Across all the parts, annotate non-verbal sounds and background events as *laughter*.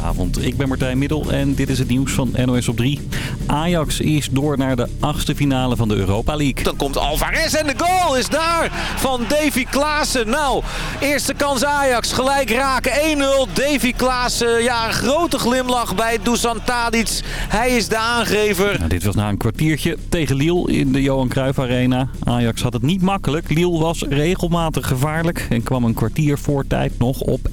Goedenavond, ik ben Martijn Middel en dit is het nieuws van NOS op 3. Ajax is door naar de achtste finale van de Europa League. Dan komt Alvarez en de goal is daar van Davy Klaassen. Nou, eerste kans Ajax, gelijk raken 1-0. Davy Klaassen, ja een grote glimlach bij Dusan Tadic. Hij is de aangever. Nou, dit was na een kwartiertje tegen Lille in de Johan Cruijff Arena. Ajax had het niet makkelijk. Lille was regelmatig gevaarlijk en kwam een kwartier voor tijd nog op 1-1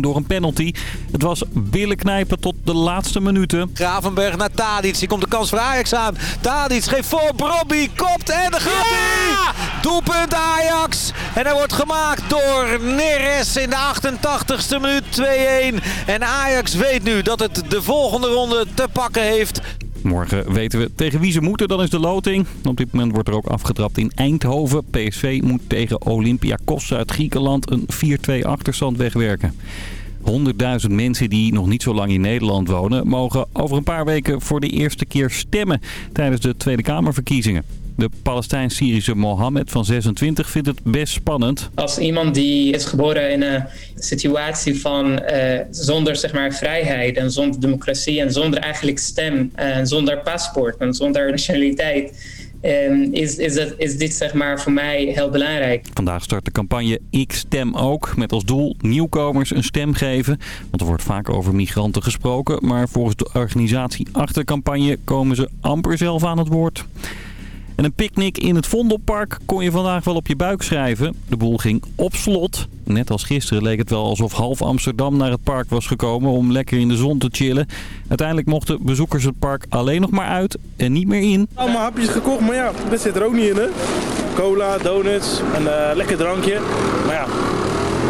door een penalty. Het was billen knijpen tot de laatste minuten. Gravenberg naar Tadic. Hier komt de kans voor Ajax aan. Tadic geeft voor. Brobby kopt en dan gaat hij. Doelpunt Ajax. En hij wordt gemaakt door Neres in de 88ste minuut 2-1. En Ajax weet nu dat het de volgende ronde te pakken heeft. Morgen weten we tegen wie ze moeten, dan is de loting. Op dit moment wordt er ook afgetrapt in Eindhoven. PSV moet tegen Olympiakos uit Griekenland een 4-2 achterstand wegwerken. 100.000 mensen die nog niet zo lang in Nederland wonen... mogen over een paar weken voor de eerste keer stemmen tijdens de Tweede Kamerverkiezingen. De Palestijn-Syrische Mohammed van 26 vindt het best spannend. Als iemand die is geboren in een situatie van uh, zonder zeg maar, vrijheid en zonder democratie en zonder eigenlijk stem en zonder paspoort en zonder nationaliteit... Um, is, is, dat, is dit zeg maar voor mij heel belangrijk. Vandaag start de campagne Ik Stem Ook. Met als doel nieuwkomers een stem geven. Want er wordt vaak over migranten gesproken. Maar volgens de organisatie achter de campagne komen ze amper zelf aan het woord. En een picknick in het Vondelpark kon je vandaag wel op je buik schrijven. De boel ging op slot. Net als gisteren leek het wel alsof half Amsterdam naar het park was gekomen om lekker in de zon te chillen. Uiteindelijk mochten bezoekers het park alleen nog maar uit en niet meer in. Allemaal hapjes gekocht, maar ja, dat zit er ook niet in hè. Cola, donuts, een uh, lekker drankje. Maar ja,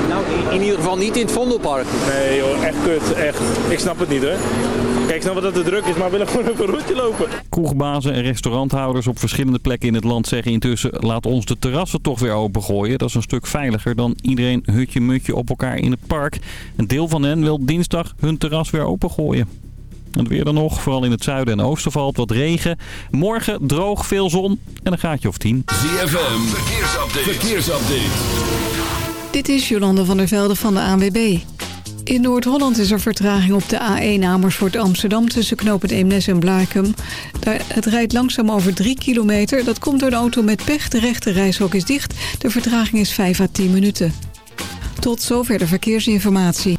nou, in ieder geval niet in het Vondelpark. Nee joh, echt kut, echt. Ik snap het niet hè. Kijk, ik snap dat het druk is, maar we willen *laughs* gewoon even een rondje lopen. Kroegbazen en restauranthouders op verschillende plekken in het land zeggen intussen... laat ons de terrassen toch weer opengooien. Dat is een stuk veiliger dan iedereen hutje-mutje op elkaar in het park. Een deel van hen wil dinsdag hun terras weer opengooien. Het weer dan nog, vooral in het zuiden en oosten valt wat regen. Morgen droog, veel zon en een gaatje of 10. ZFM, verkeersupdate. verkeersupdate. Dit is Jolande van der Velde van de ANWB. In Noord-Holland is er vertraging op de A1 Amersfoort Amsterdam... tussen knooppunt Eemnes en Blaakum. Het rijdt langzaam over 3 kilometer. Dat komt door de auto met pech. De rechte reishok is dicht. De vertraging is 5 à 10 minuten. Tot zover de verkeersinformatie.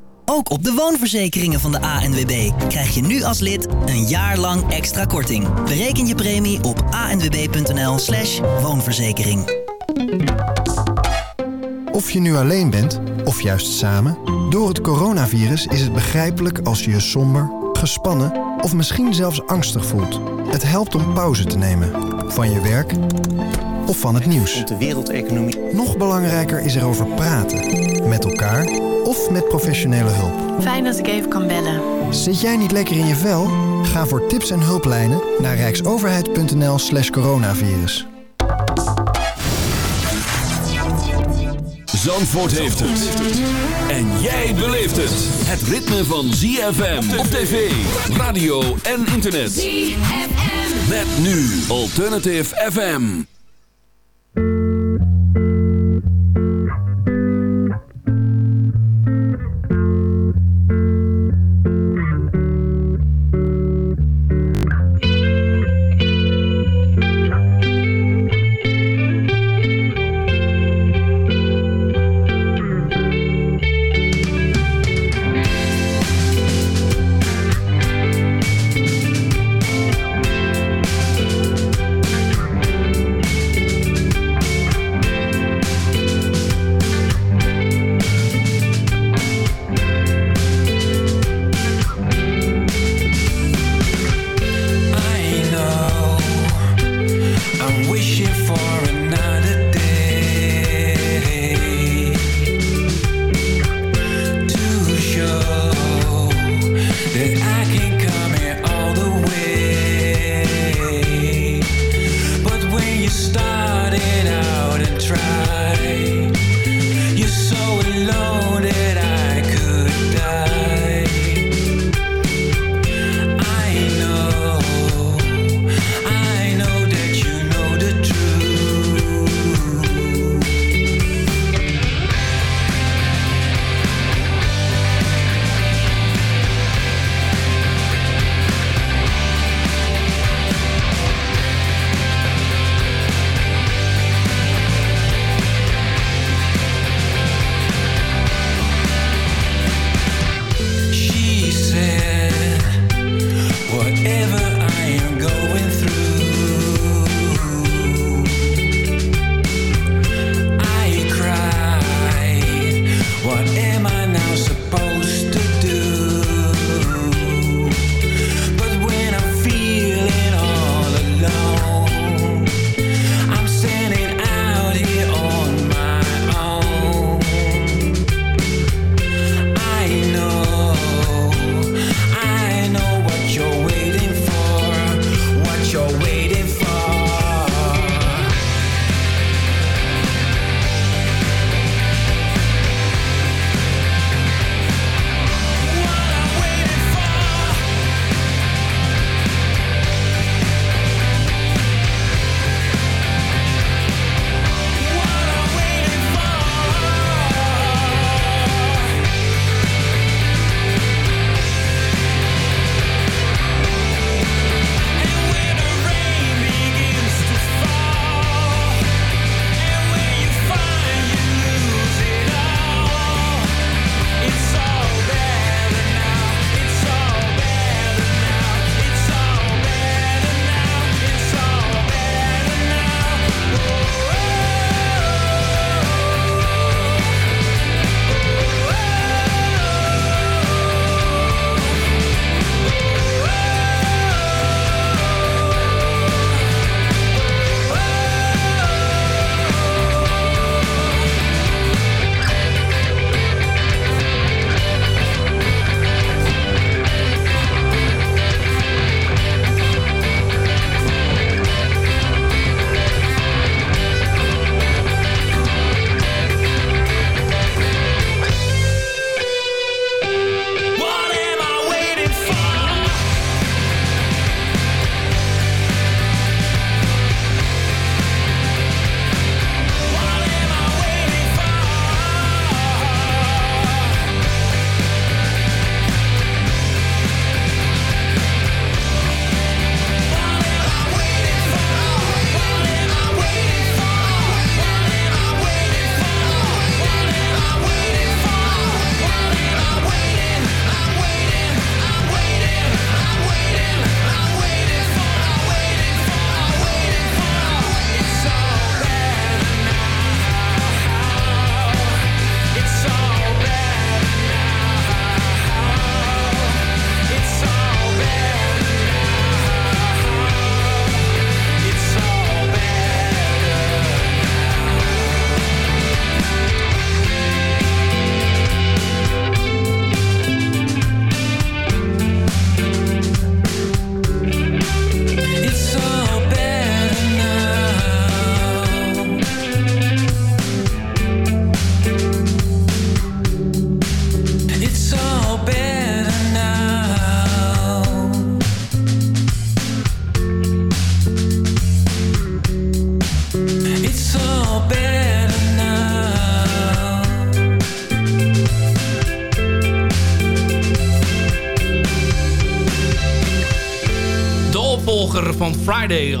Ook op de woonverzekeringen van de ANWB krijg je nu als lid een jaar lang extra korting. Bereken je premie op anwb.nl slash woonverzekering. Of je nu alleen bent, of juist samen... door het coronavirus is het begrijpelijk als je je somber, gespannen... of misschien zelfs angstig voelt. Het helpt om pauze te nemen. Van je werk of van het nieuws. De wereldeconomie. Nog belangrijker is erover praten. Met elkaar of met professionele hulp. Fijn dat ik even kan bellen. Zit jij niet lekker in je vel? Ga voor tips en hulplijnen naar rijksoverheid.nl slash coronavirus. Zandvoort heeft het. En jij beleeft het. Het ritme van ZFM op tv, radio en internet. ZFM. Met nu Alternative FM.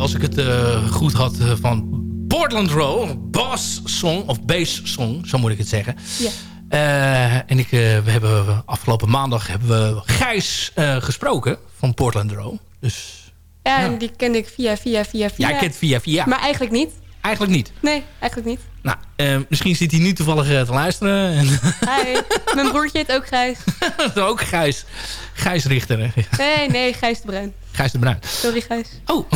Als ik het uh, goed had, uh, van Portland Row. Bass Song, of Bass Song, zo moet ik het zeggen. Ja. Uh, en ik, we hebben afgelopen maandag hebben we Gijs gesproken van Portland Row. Dus, ja, en die kende ik via, via, via, via. Ja, kent via, via. Maar eigenlijk niet. Eigenlijk niet? Nee, eigenlijk niet. Nou, misschien zit hij nu toevallig te luisteren. En *laughs* Hi, mijn broertje heet ook Gijs. *laughs* ook Gijs. Gijs Richter. Nee, nee, Gijs de Bruin. Gijs de Bruin. Sorry, Gijs. Oh.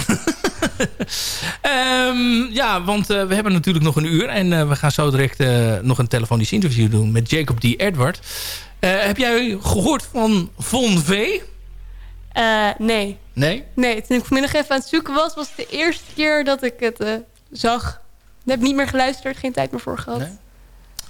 um, *laughs* ja, want uh, we hebben natuurlijk nog een uur. En we gaan zo direct nog een telefonisch interview doen met Jacob D. Edward. heb jij gehoord van Von V? nee. Nee? Nee, toen ik vanmiddag even aan het zoeken was... was het de eerste keer dat ik het zag. heb niet meer geluisterd, geen tijd meer voor gehad.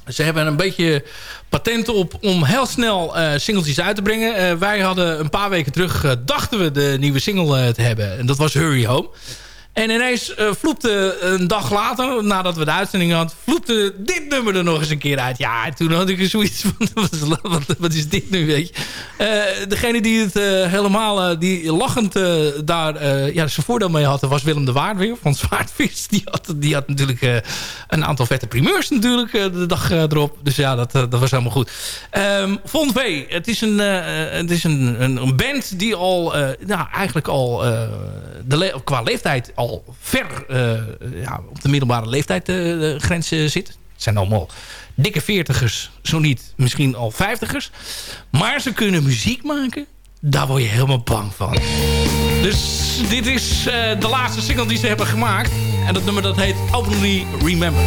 Ze hebben een beetje patent op om heel snel uh, uit te brengen. Uh, wij hadden een paar weken terug, uh, dachten we de nieuwe single te hebben. En dat was Hurry Home. En ineens uh, vloepte een dag later, nadat we de uitzending hadden... vloepte dit nummer er nog eens een keer uit. Ja, toen had ik zoiets van, *laughs* wat, wat, wat is dit nu, weet je? Uh, degene die het uh, helemaal, die lachend daar ja, zijn voordeel mee had... was Willem de Waard weer, van Zwaardvis. Die had, die had natuurlijk een aantal vette primeurs natuurlijk de dag erop. Dus ja, dat, dat was helemaal goed. Um, Von V, het is een, het is een, een, band die al, nou, eigenlijk al de qua leeftijd... al ver uh, ja, op de middelbare leeftijd uh, grens uh, zit. Het zijn allemaal dikke veertigers, zo niet misschien al vijftigers. Maar ze kunnen muziek maken, daar word je helemaal bang van. Dus dit is de laatste single die ze hebben gemaakt. En dat nummer dat heet Openly Remember.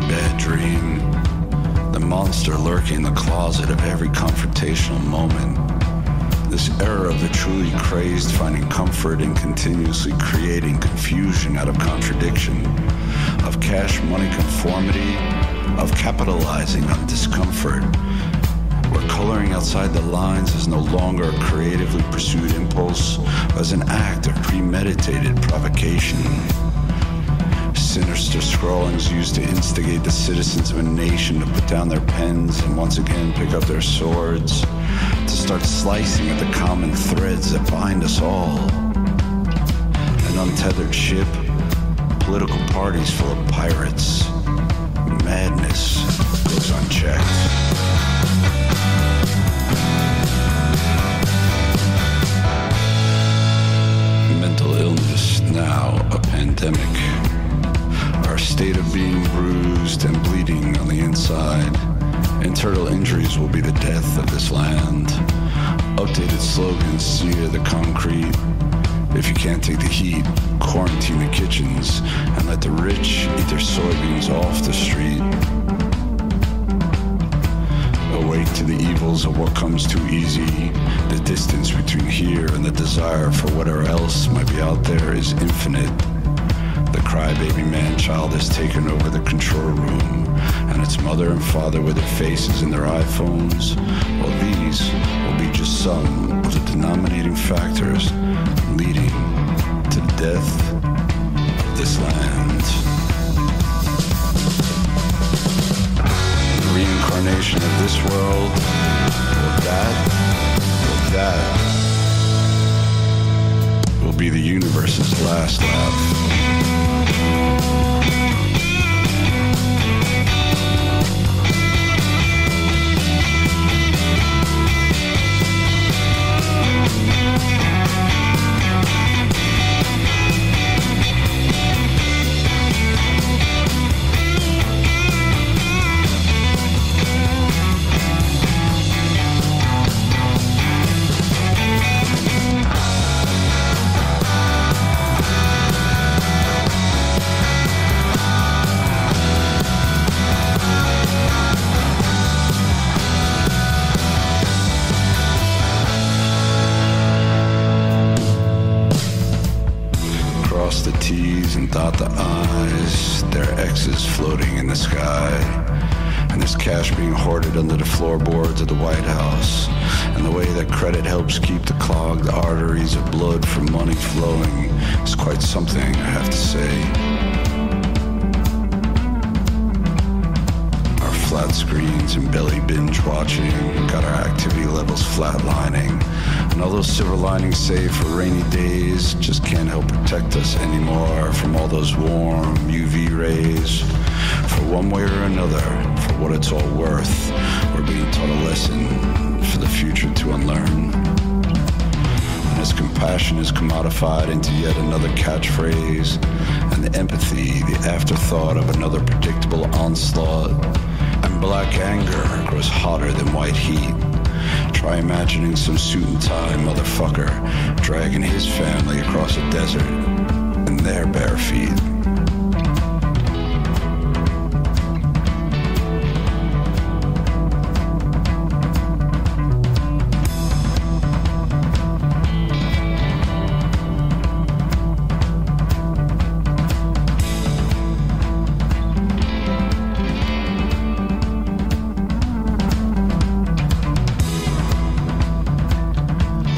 Bad dream. The monster lurking in the closet of every confrontational moment. This era of the truly crazed finding comfort in continuously creating confusion out of contradiction, of cash money conformity, of capitalizing on discomfort, where coloring outside the lines is no longer a creatively pursued impulse, as an act of premeditated provocation. Sinister scrawlings used to instigate the citizens of a nation to put down their pens and once again pick up their swords, to start slicing at the common threads that bind us all. An untethered ship, political parties full of pirates, madness goes unchecked. Mental illness now a pandemic. State of being bruised and bleeding on the inside. Internal injuries will be the death of this land. Updated slogans sear the concrete. If you can't take the heat, quarantine the kitchens and let the rich eat their soybeans off the street. Awake to the evils of what comes too easy. The distance between here and the desire for whatever else might be out there is infinite. Crybaby man-child has taken over the control room, and its mother and father with their faces in their iPhones. Well, these will be just some of the denominating factors leading to the death of this land. The reincarnation of this world, or that, or that, will be the universe's last laugh. Música blood from money flowing is quite something, I have to say. Our flat screens and belly binge watching got our activity levels flatlining. And although silver linings save for rainy days, just can't help protect us anymore from all those warm UV rays. For one way or another, for what it's all worth, we're being taught a lesson for the future to unlearn. As compassion is commodified into yet another catchphrase, and the empathy, the afterthought of another predictable onslaught, and black anger grows hotter than white heat. Try imagining some suit and tie motherfucker dragging his family across a desert in their bare feet.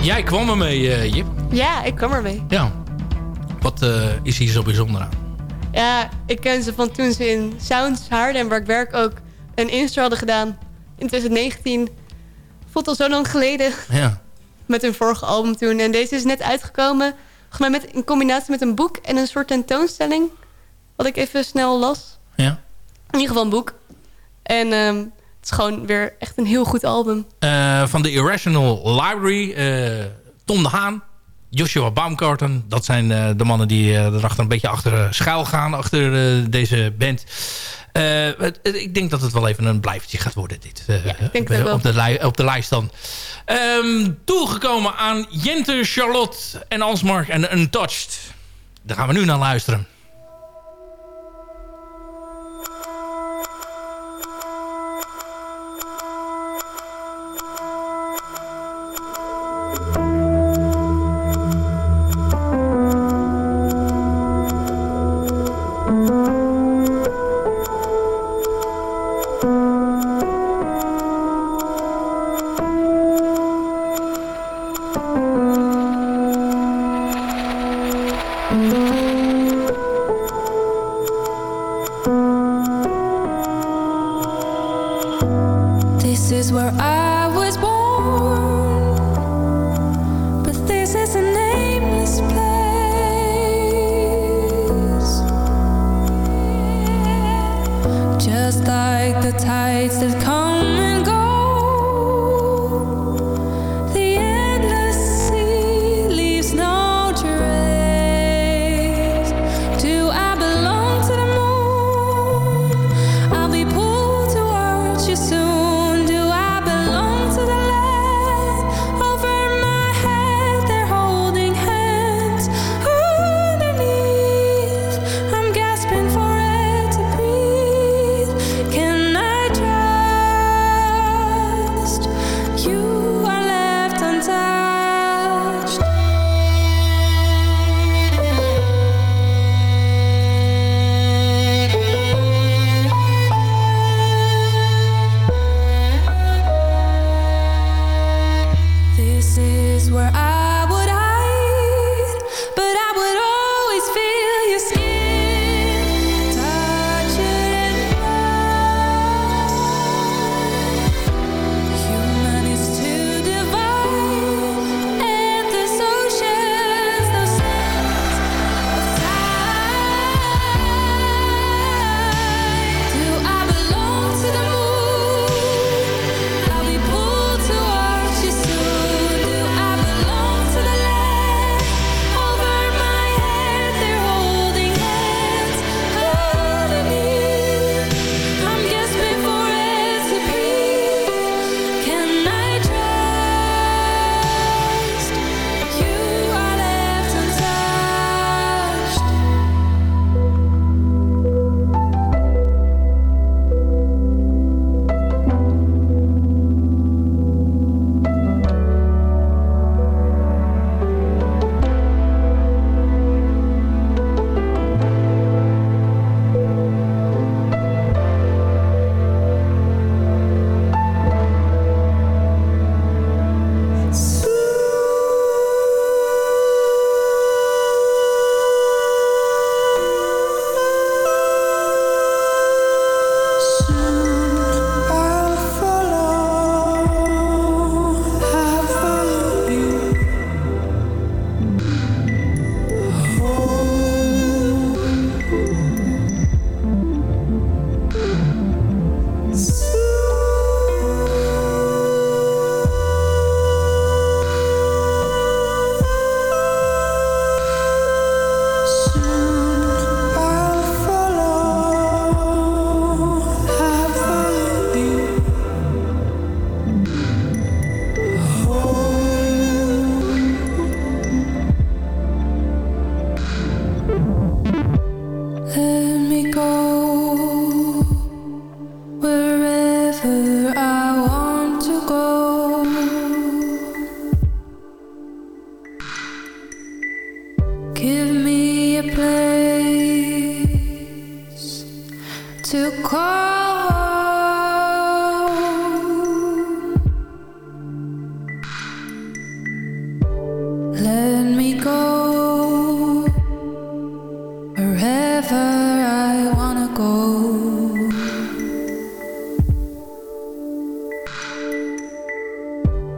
Jij kwam ermee, eh Jip. Ja, ik kwam ermee. Ja. Wat eh, is hier zo bijzonder aan? Ja, ik ken ze van toen ze in Sounds Haarlem, waar ik werk, ook een intro hadden gedaan. In 2019. Voelt al zo lang geleden. Ja. Met hun vorige album toen. En deze is net uitgekomen. Mij met, in combinatie met een boek en een soort tentoonstelling. Wat ik even snel las. Ja. In ieder geval een boek. En ehm, het is gewoon weer echt een heel goed album. Eh, van de Irrational Library. eh, Tom de Haan. Joshua Baumgarten. Dat zijn eh, de mannen die erachter een beetje achter schuil gaan. Achter deze band. Het- het- ik denk dat het wel even een blijvertje gaat worden. Dit, ik denk op, de op de lijst dan. Ehm, toegekomen aan Jente, Charlotte en Alsmark en Untouched. Daar gaan we nu naar luisteren. This is where I was born.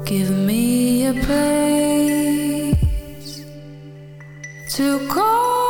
Give me a place to call.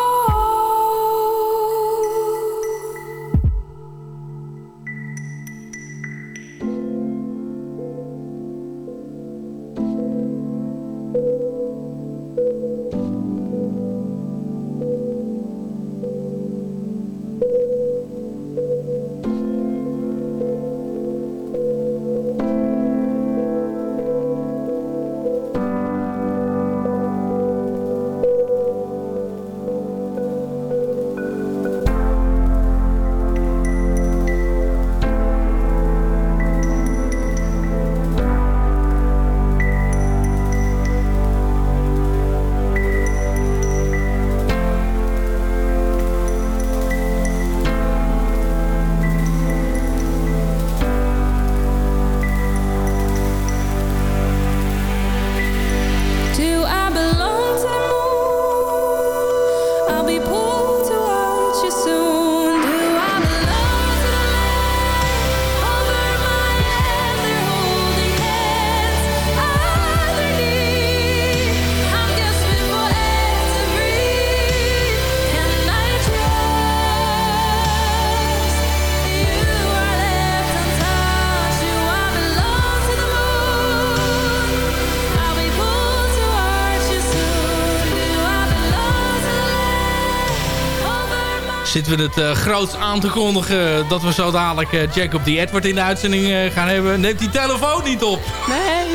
Zitten we het eh groot aan te kondigen dat we zo dadelijk eh, Jacob die Edward in de uitzending eh, gaan hebben. Neemt die telefoon niet op. Nee. *laughs*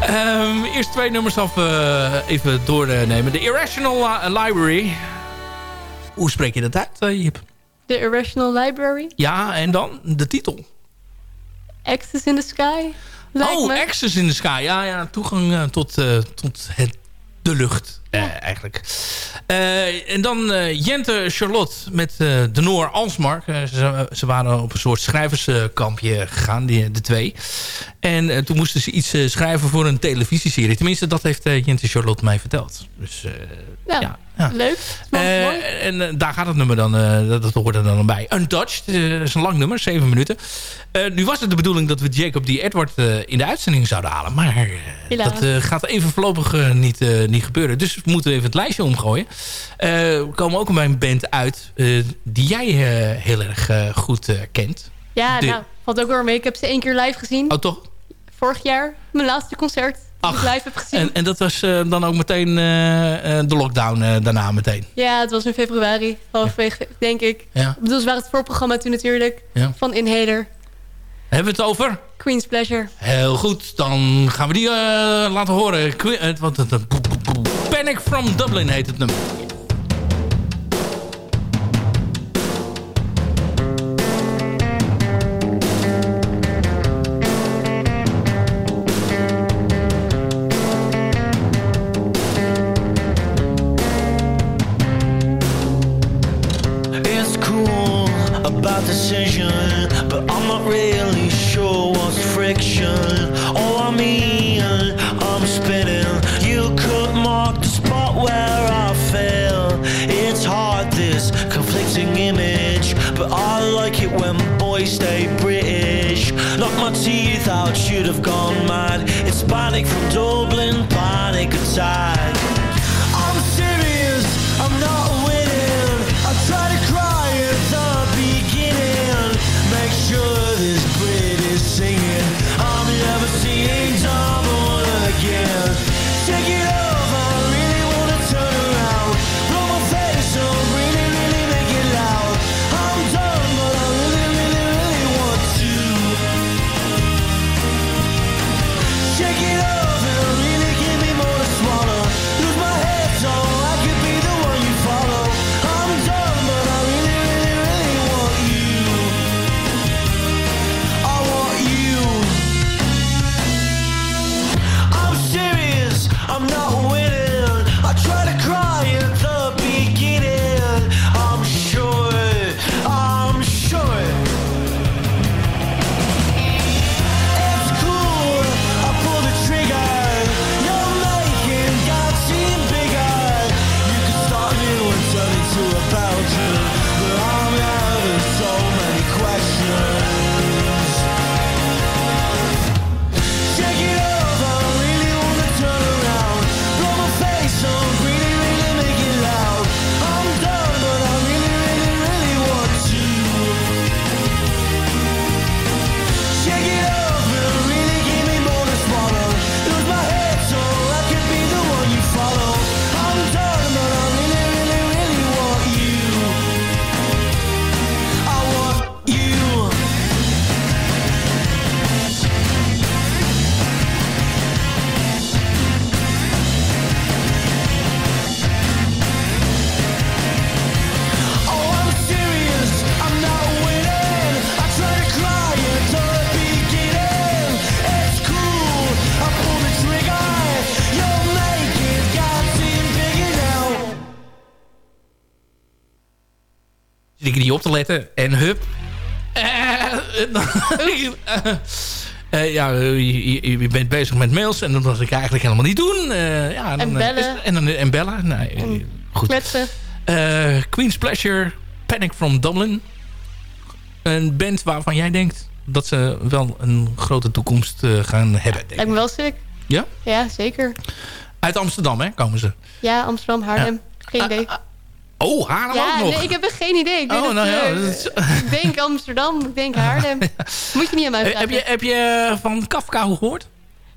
Ehm, eerst twee nummers af even doornemen. De Irrational Li- Library. Hoe spreek je dat uit, Jip? The Irrational Library. Ja, en dan de titel. Access in the Sky. Oh, me. Access in the Sky. Ja, ja toegang tot, tot het, de lucht, eh, eigenlijk. Eh, en dan eh, Jente Charlotte met de Noor Alsmark. Ze, ze waren op een soort schrijverskampje gegaan, die, de twee. En toen moesten ze iets schrijven voor een televisieserie. Tenminste, dat heeft Jente Charlotte mij verteld. Dus Ja, ja, leuk. Eh, mooi. en eh, daar gaat het nummer dan, eh, dat, hoort er dan bij. Untouched, eh, dat is een lang nummer, 7 minuten. Eh, nu was het de bedoeling dat we Jacob die Edward eh, in de uitzending zouden halen. Maar eh, dat eh, gaat even voorlopig eh, niet, eh, niet gebeuren. Dus we moeten even het lijstje omgooien. Eh, we komen ook bij een band uit eh, die jij eh, heel erg eh, goed eh, kent. Ja, de- nou, valt ook wel mee. Ik heb ze één keer live gezien. Oh, toch? Vorig jaar. Mijn laatste concert. Live heb gezien. En, en dat was eh, dan ook meteen eh, eh, de lockdown daarna meteen. Ja, het was in februari. Halverwege, denk ik. Ja. Ik bedoel, ze waren het voorprogramma toen natuurlijk. Ja. Van Inhaler. Hebben we het over? Queen's Pleasure. Heel goed, dan gaan we die laten horen. Qu- het- Panic from Dublin heet het nummer. Stay British. Knock my teeth out, should have gone mad. It's panic from Dublin, panic attack. Ik niet op te letten. En hup. Eh, Eh, ja, eh, je, bent bezig met mails en dat was ik eigenlijk helemaal niet doen. Ja, En eh, bellen. is- en, dan, en bellen. Nee, goed. Kletsen. Queen's Pleasure, Panic from Dublin. Een band waarvan jij denkt dat ze wel een grote toekomst gaan hebben. denk ik. Me wel sick. Ja? Ja, zeker. Uit Amsterdam, hè, komen ze. Ja, Amsterdam, Haarlem. Geen idee. Oh, Haarlem ja, ook nog. nee, ik heb echt geen idee. Ik, denk Oh, dat, nou ja, eh, is- ik denk Amsterdam, ik denk Haarlem. *laughs* Moet je niet aan mij Eh, vragen. heb, je, heb je van Kafka gehoord?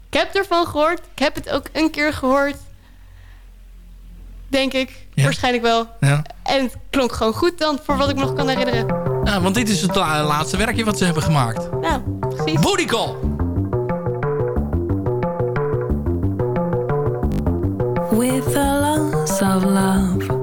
Ik heb ervan gehoord. Ik heb het ook een keer gehoord. Denk ik. Ja. Waarschijnlijk wel. Ja. En het klonk gewoon goed dan, voor wat ik me nog kan herinneren. Ja, want dit is het la- laatste werkje wat ze hebben gemaakt. Nou, precies. Booty Call. With the loss of love,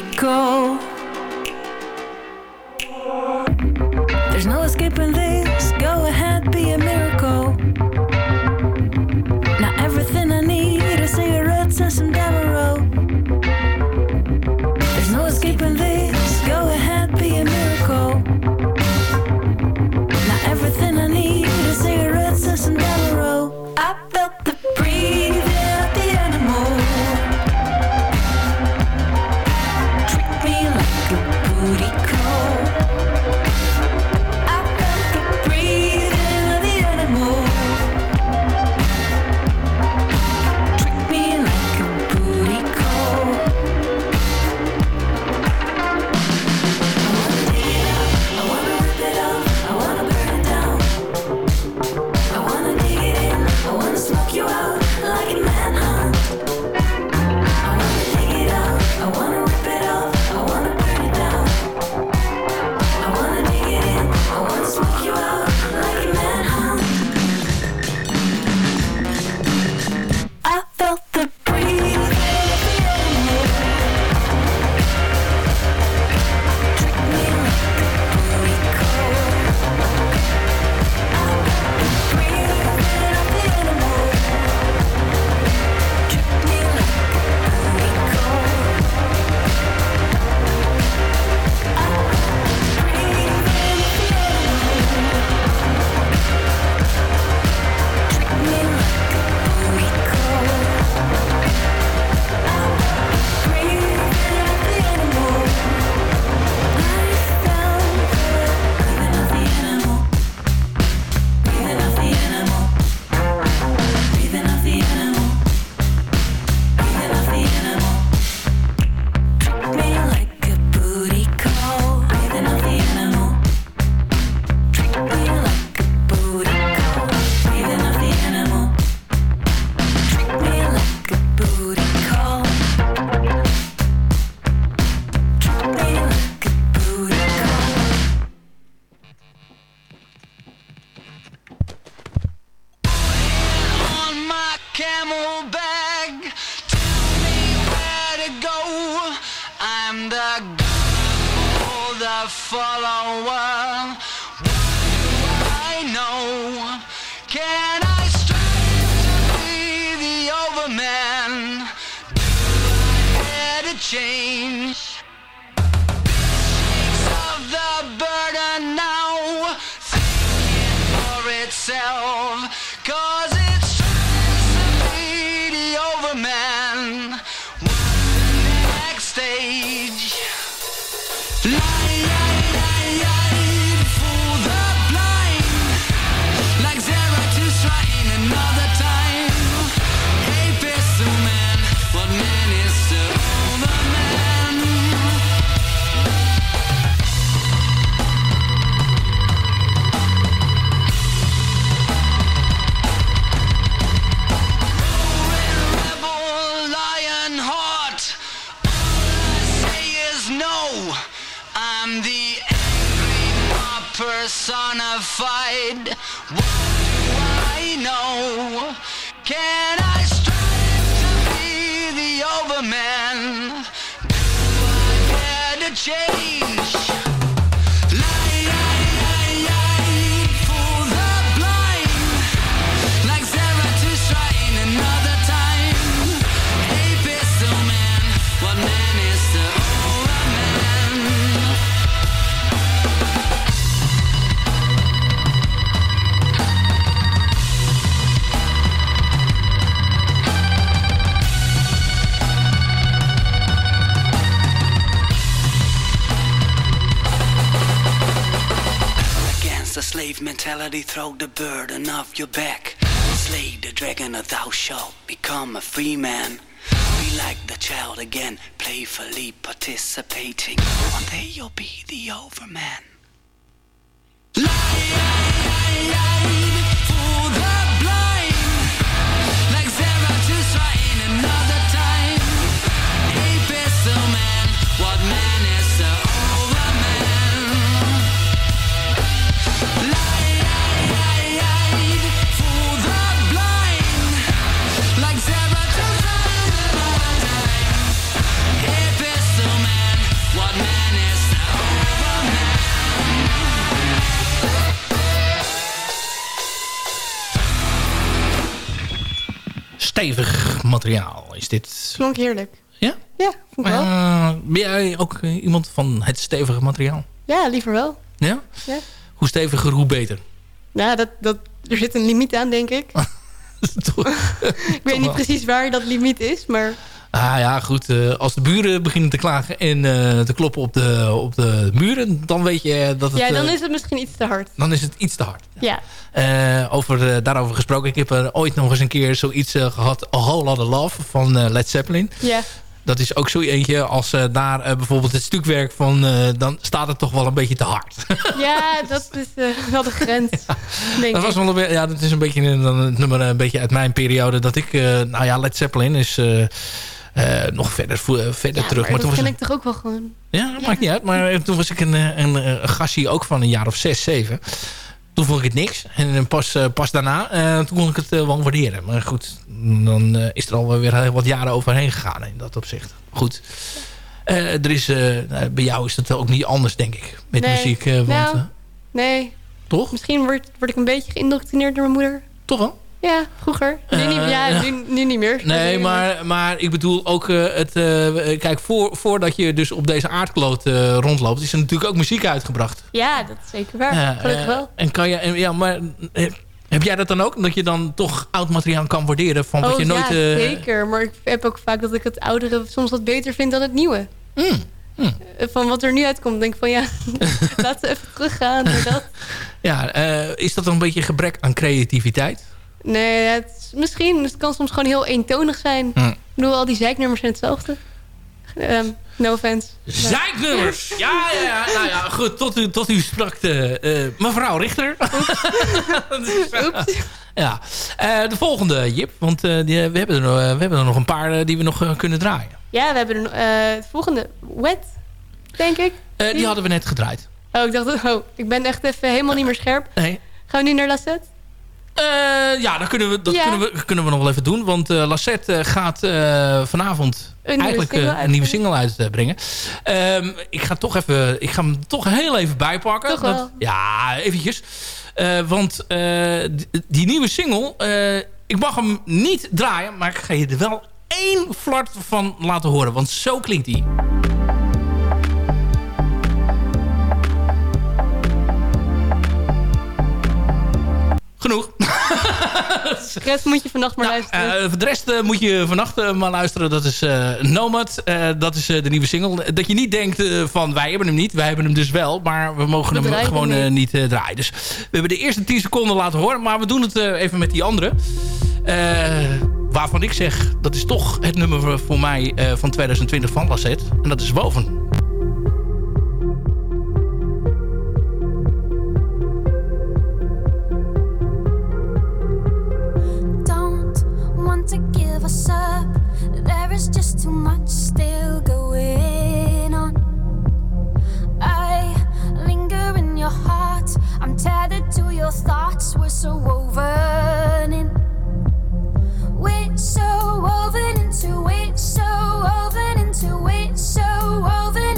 call. Personified. What do I know? Can I strive to be the overman? Do I dare to change? The slave mentality, throw the burden off your back. Slay the dragon, or thou shalt become a free man. Be like the child again, playfully participating. One day you'll be the overman. Lie, lie, lie, Stevig materiaal is dit. Klonk heerlijk. Ja? Ja, vond ik wel. Eh, ben jij ook eh, iemand van het stevige materiaal? Ja, liever wel. Ja? Ja. Hoe steviger, hoe beter. Nou, dat, dat, er zit een limiet aan, denk ik. *laughs* *laughs* ik weet niet precies waar dat limiet is, maar... Ah ja, goed. eh, als de buren beginnen te klagen en eh, te kloppen op de, op de muren... dan weet je dat het... Ja, dan eh, is het misschien iets te hard. dan is het iets te hard. Ja. Eh, over, eh, daarover gesproken. Ik heb er ooit nog eens een keer zoiets eh, gehad. A Whole Lotta Love van eh, Led Zeppelin. Ja. Dat is ook zo eentje. Als eh, daar eh, bijvoorbeeld het stukwerk van... eh, dan staat het toch wel een beetje te hard. *laughs* Ja, dat is eh, wel de grens, denk dat, ik. was wel een, ja, dat is een beetje een, nummer een beetje uit mijn periode. Dat ik... eh, nou ja, Led Zeppelin is... eh, eh, nog verder, vo- verder Ja, terug. maar toen ken ik toch ook wel gewoon. Ja, maakt niet uit. Maar eh, toen was ik een, eh, een, een gastje ook van een jaar of zes, zeven. Toen vond ik het niks. En eh, pas, eh, pas daarna, eh, toen kon ik het eh, wel waarderen. Maar goed, dan eh, is er alweer heel wat jaren overheen gegaan in dat opzicht. Goed. Eh, er is, eh, nou, bij jou is dat ook niet anders, denk ik. Met Nee. muziek. eh, want, nou, eh, nee. Toch? Misschien word, word ik een beetje geïndoctrineerd door mijn moeder. Toch wel? Ja, vroeger. Nu, Eh, niet, ja, ja. Nu, nu niet meer. Nee, maar, maar ik bedoel ook eh, het... eh, kijk, voor, voordat je dus op deze aardkloot eh, rondloopt... is er natuurlijk ook muziek uitgebracht. Ja, dat is zeker waar. Gelukkig eh, wel. En kan je, en, ja, maar eh, heb jij dat dan ook? Dat je dan toch oud materiaal kan waarderen van wat oh je nooit... ja, eh, zeker. Maar ik heb ook vaak dat ik het oudere soms wat beter vind dan het nieuwe. Hmm, Eh, Van wat er nu uitkomt, denk ik van ja, *laughs* laten we even teruggaan dat. ja, eh, is dat dan een beetje gebrek aan creativiteit? Nee, het is, misschien. Het kan soms gewoon heel eentonig zijn. Hm. Ik bedoel, al die zeiknummers zijn hetzelfde. Ehm, no offense. Zijknummers! Ja, ja, ja. Nou ja, goed. Tot u, tot u sprak de, eh, mevrouw Richter. *laughs* ja. Eh, de volgende, Jip. Want eh, die, we, hebben er, nog- we hebben er nog een paar die we nog kunnen draaien. Ja, we hebben een, eh, het volgende. Wet, denk ik. Eh, die hadden we net gedraaid. Oh, ik dacht, oh, ik ben echt even helemaal niet meer scherp. Nee. Gaan we nu naar Lassette? Eh, ja, dat, kunnen we, dat Ja. kunnen, we, kunnen we nog wel even doen. Want eh Lassette eh, gaat vanavond Een eigenlijk een nieuwe single uitbrengen. Ehm, ik, ga toch even, ik ga hem toch heel even bijpakken. Toch wel? Dat- ja, eventjes. Want die, die nieuwe single... ik mag hem niet draaien, maar ik ga je er wel één flart van laten horen. Want zo klinkt hij. Genoeg. *laughs* De rest moet je vannacht maar luisteren. Eh, voor de rest eh, moet je vannacht eh, maar luisteren. Dat is Nomad. Dat is de nieuwe single. Dat je niet denkt van wij hebben hem niet. Wij hebben hem dus wel. Maar we mogen We hem gewoon niet draaien. Dus we hebben de eerste 10 seconden laten horen. Maar we doen het even met die andere. Waarvan ik zeg, dat is toch het nummer voor- mij van 2020 van Lassette. En dat is Woven. Give us up. There is just too much still going on. I linger in your heart. I'm tethered to your thoughts were so woven in. We're so woven into it, so woven into it, so woven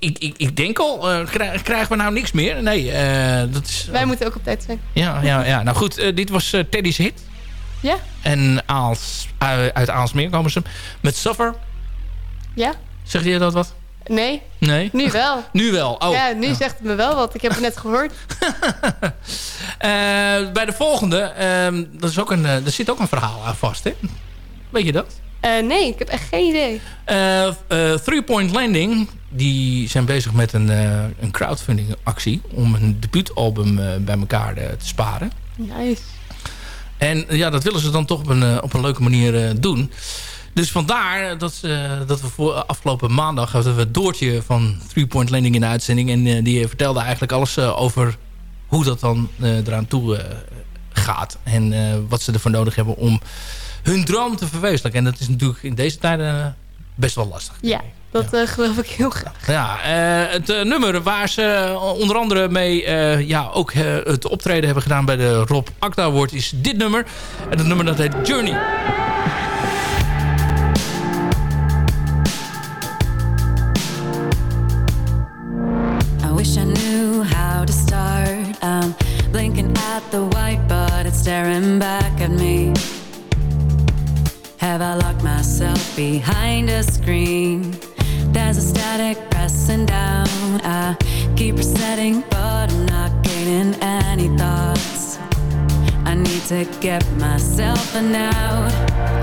ik, ik, ik, denk al, krij- krijgen we nou niks meer? Nee, eh, dat is... Wij moeten ook op tijd zijn. Ja, ja, ja. nou goed, eh, dit was Teddy's hit. Ja? En Aals, uit, Aalsmeer komen ze. Met Suffer. Ja? Zeg je dat wat? Nee? Nee? Nu wel. *laughs* Nu wel. Oh. ja, nu zegt het me wel wat. Ik heb het net gehoord. *laughs* Eh, bij de volgende, ehm, dat is ook een, er zit ook een verhaal aan vast, hè? Weet je dat? Eh, nee, ik heb echt geen idee. Eh, eh, Three Point Landing, die zijn bezig met een, een crowdfunding actie... om een debuutalbum bij elkaar te sparen. Nice. En ja, dat willen ze dan toch op een, op een leuke manier doen. Dus vandaar dat, ze- dat we voor afgelopen maandag... hadden we Doortje van Three Point Landing in de uitzending. En die vertelde eigenlijk alles over hoe dat dan eraan toe gaat. En wat ze ervoor nodig hebben om hun droom te verwezenlijken. En dat is natuurlijk in deze tijden eh, best wel lastig. Ja, dat eh, geloof ik heel graag. Ja, eh, het eh, nummer waar ze onder andere mee eh, ja, ook het optreden hebben gedaan bij de Rob Akda Award is dit nummer. En dat nummer dat heet Journey. I wish I knew how to start. I'm blinking at the white, but it's staring back at me. Have I locked myself behind a screen? There's a static pressing down. I keep resetting, but I'm not gaining any thoughts. I need to get myself an out.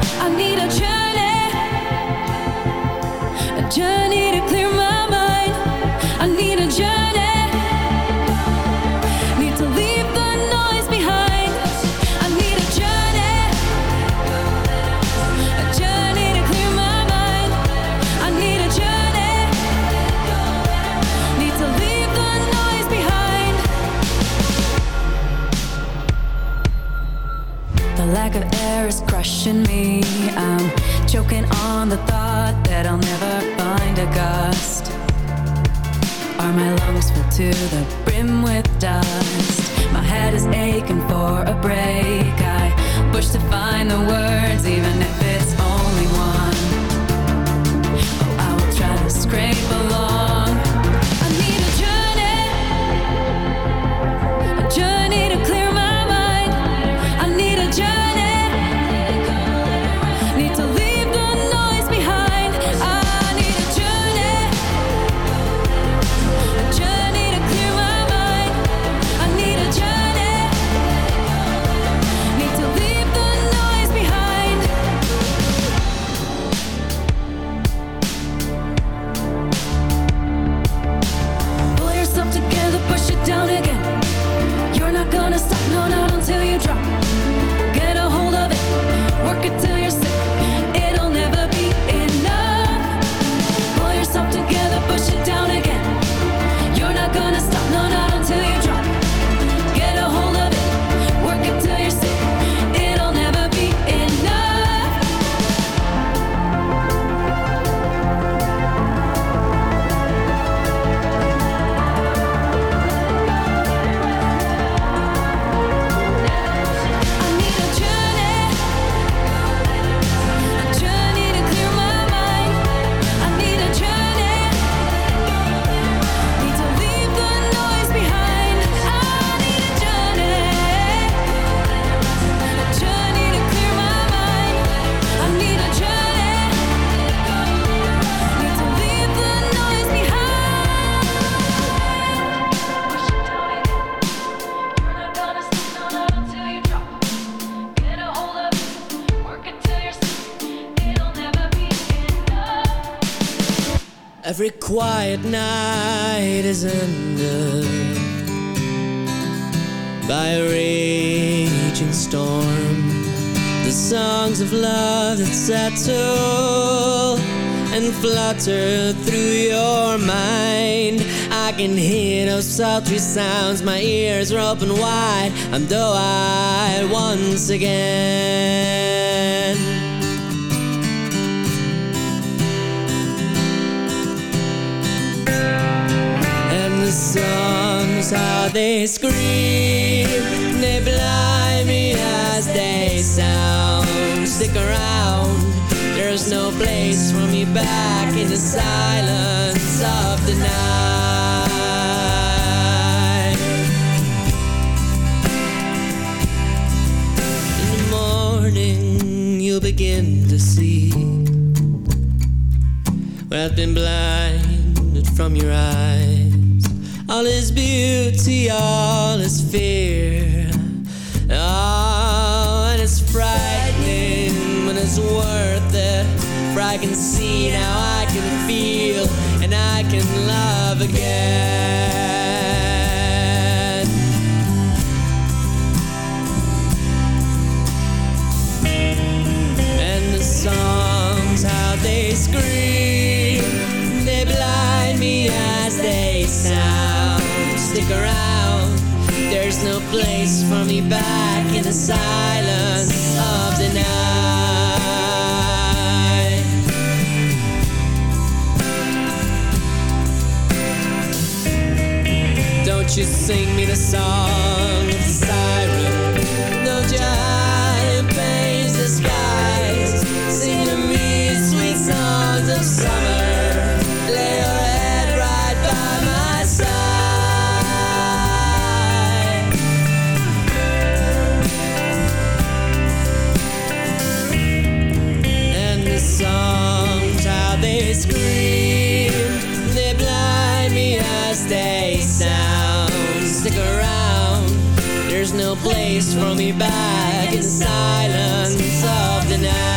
Night is ended by a raging storm. The songs of love that settle and flutter through your mind. I can hear those sultry sounds, my ears are open wide. I'm doe-eyed once again. Songs, how they scream, they blind me as they sound. Stick around, there's no place for me back in the silence of the night. In the morning, you'll begin to see what has been blinded from your eyes. All his beauty, all his fear. Oh, and it's frightening, but it's worth it. For I can see now, I can feel, and I can love again. There's no place for me back in the silence of the night. Don't you sing me the song place for me back in the silence of the night.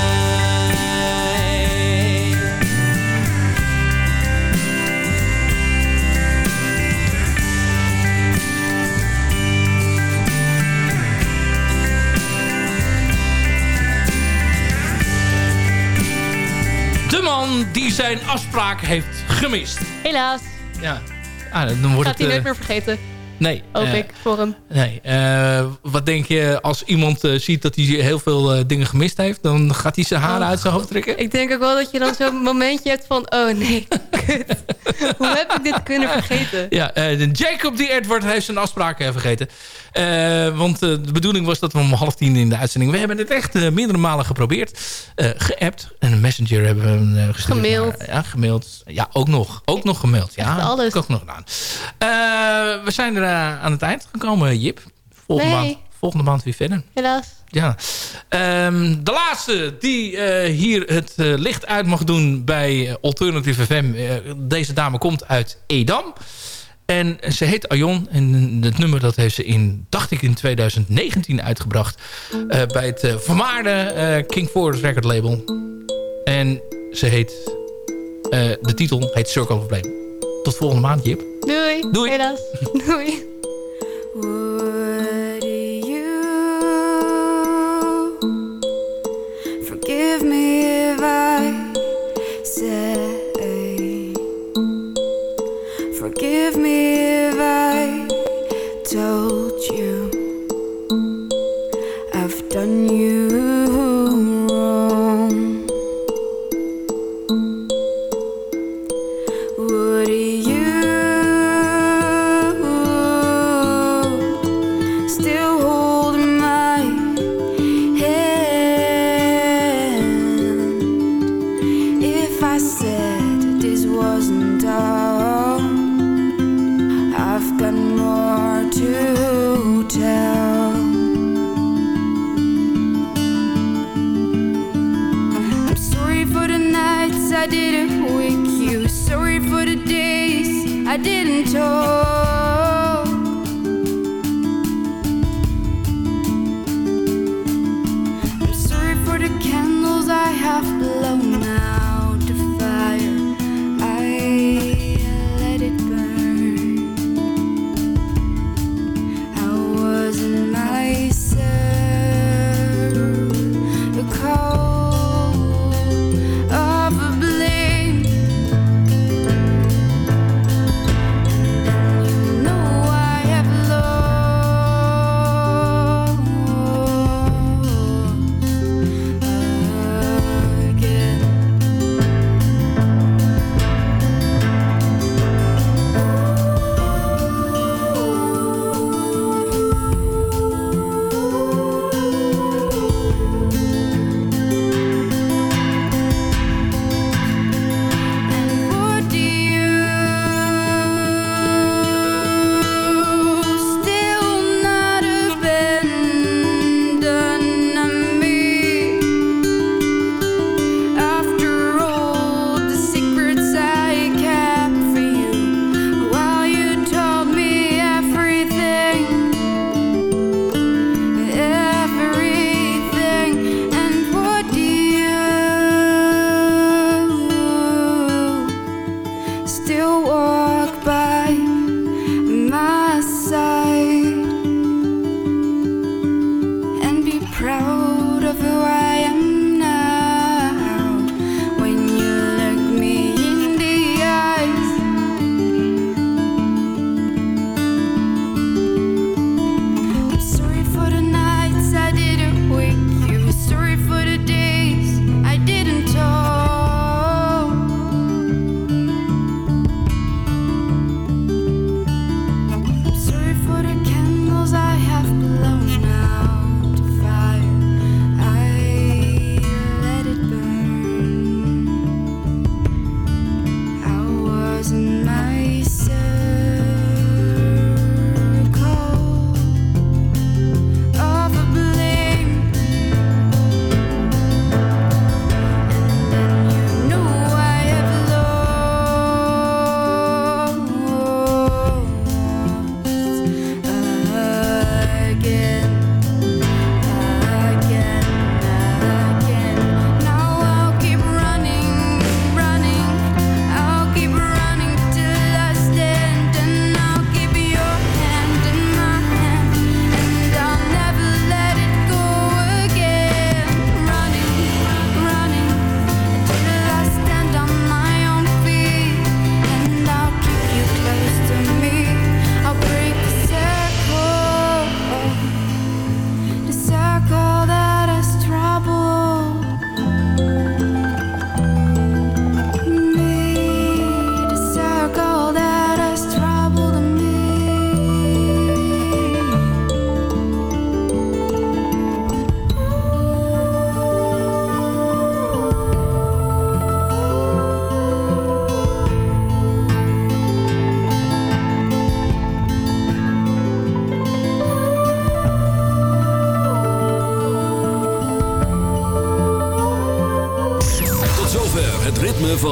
De man die zijn afspraak heeft gemist. Helaas. Ja. Ah, dan wordt Gaat hij het... nooit eh, meer vergeten. Nee. Hoop eh, ik voor hem. Nee. eh, wat denk je als iemand eh, ziet dat hij heel veel dingen gemist heeft? Dan gaat hij zijn haren Oh, uit zijn hoofd trekken? Ik denk ook wel dat je dan zo'n *laughs* momentje hebt van... Oh nee, kut. *laughs* Hoe heb ik dit kunnen vergeten? Ja, Jacob die Edward heeft zijn afspraak eh, vergeten. Want de bedoeling was dat we om half tien in de uitzending... We hebben het echt meerdere malen geprobeerd. geappt. En een messenger hebben we hem gestuurd. Gemaild. ja, gemaild. Ja, ook nog. Ook nog gemaild. Ja, alles. ook nog gedaan. We zijn er aan het eind gekomen, Jip. Volgende, Nee. maand, volgende maand weer verder. Helaas. Ja. Ehm, de laatste die eh, hier het eh, licht uit mag doen bij eh, Alternative FM. eh, deze dame komt uit Edam. En ze heet Aion. En het nummer dat heeft ze in, dacht ik, in 2019 uitgebracht. eh, bij het eh, vermaarde eh, King Forest record label. En ze heet... eh, de titel heet Circle of Blame. Tot volgende maand, Jip. Doei. Doei. Helaas. *laughs* Doei. Would you forgive me